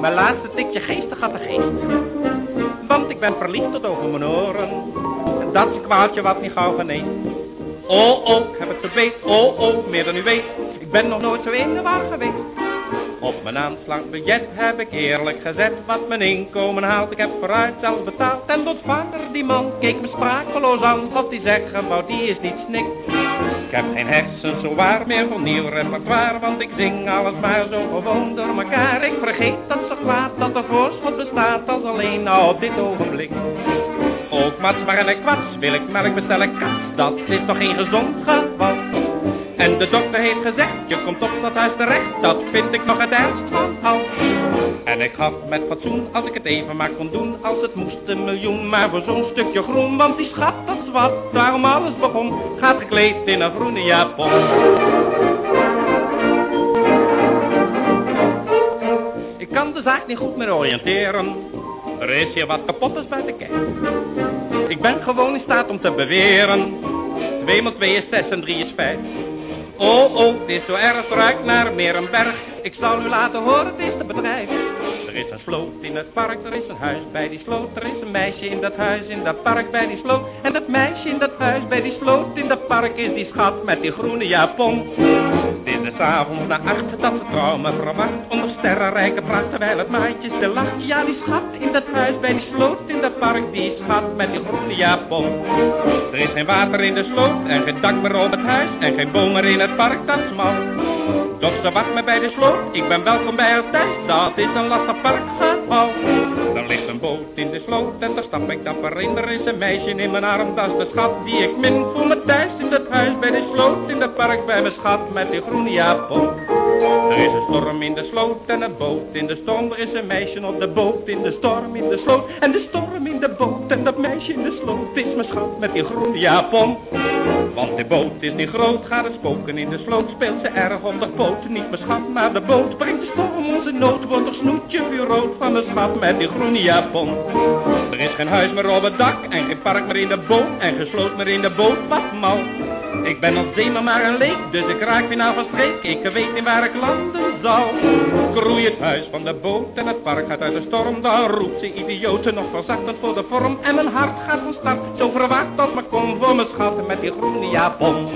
mijn laatste tikje geestig had de geest. Want ik ben verliefd tot over mijn oren. En dat is kwaaltje wat niet gauw geneest. Oh, oh, ik heb het verbeet. Oh, oh, meer dan u weet. Ik ben nog nooit zo waar geweest. Op mijn aanslagbiljet heb ik eerlijk gezet wat mijn inkomen haalt. Ik heb vooruit zelf betaald en tot vader die man keek me sprakeloos aan. Of die zeggen, wou die is niet snik. Ik heb geen hersens zo waar meer van nieuw repertoire, want ik zing alles maar zo gewoon door elkaar. Ik vergeet dat zo kwaad dat er voorschot bestaat als alleen nou op dit ogenblik. Ook maar en kwats, wil ik melk bestellen kat, dat is toch geen gezond geval. En de dokter heeft gezegd, je komt op dat huis terecht, dat vind ik nog het ernst van al. En ik gaf met fatsoen, als ik het even maar kon doen, als het moest een miljoen, maar voor zo'n stukje groen, want die schat, dat is wat, daarom alles begon, gaat gekleed in een groene japon. Ik kan de zaak niet goed meer oriënteren, er is hier wat kapot is bij de kijk. Ik ben gewoon in staat om te beweren, 2 x 2 is 6 en 3 is 5. Oh, oh, het is zo erg ruikt naar meer een berg. Ik zal u laten horen, het is het bedrijf. Er is een sloot in het park, er is een huis bij die sloot. Er is een meisje in dat huis, in dat park bij die sloot. En dat meisje in dat huis bij die sloot, in dat park is die schat met die groene japon. Is de s'avonds na acht dat ze trouw me verwacht. Onder sterrenrijke pracht, terwijl het maandje stil lacht. Ja, die schat in dat huis bij die sloot, in dat park, die schat met die groene japon. Er is geen water in de sloot en geen dak meer op het huis. En geen boom meer in het park, dat is mal. Doch ze wacht me bij de sloot, ik ben welkom bij haar thuis, dat is een lastig. Er ligt een boot in de sloot en daar stap ik dapper in. Er is een meisje in mijn arm, dat is de schat die ik min. Voel me thuis in dat huis bij de sloot, in dat park bij mijn schat met die groene japon. Er is een storm in de sloot en een boot in de storm. Er is een meisje op de boot in de storm in de sloot. En de storm in de boot en dat meisje in de sloot is mijn schat met die groene japon. Want de boot is niet groot, gaat het spoken in de sloot. Speelt ze erg op de poot, niet mijn schat, maar de boot. Brengt storm onze nood, wordt er snoetje vuurrood van de schat met die groene japon. Er is geen huis meer op het dak en geen park meer in de boot. En gesloot meer in de boot, wat mal. Ik ben als zeeman maar een leek, dus ik raak weer naar van streek. Ik weet niet waar ik landen zal. Groei het huis van de boot en het park gaat uit de storm. Dan roept ze idioten nog verzachtend voor de vorm. En mijn hart gaat van start, zo verwacht als maar kom voor mijn schat met die groene japon.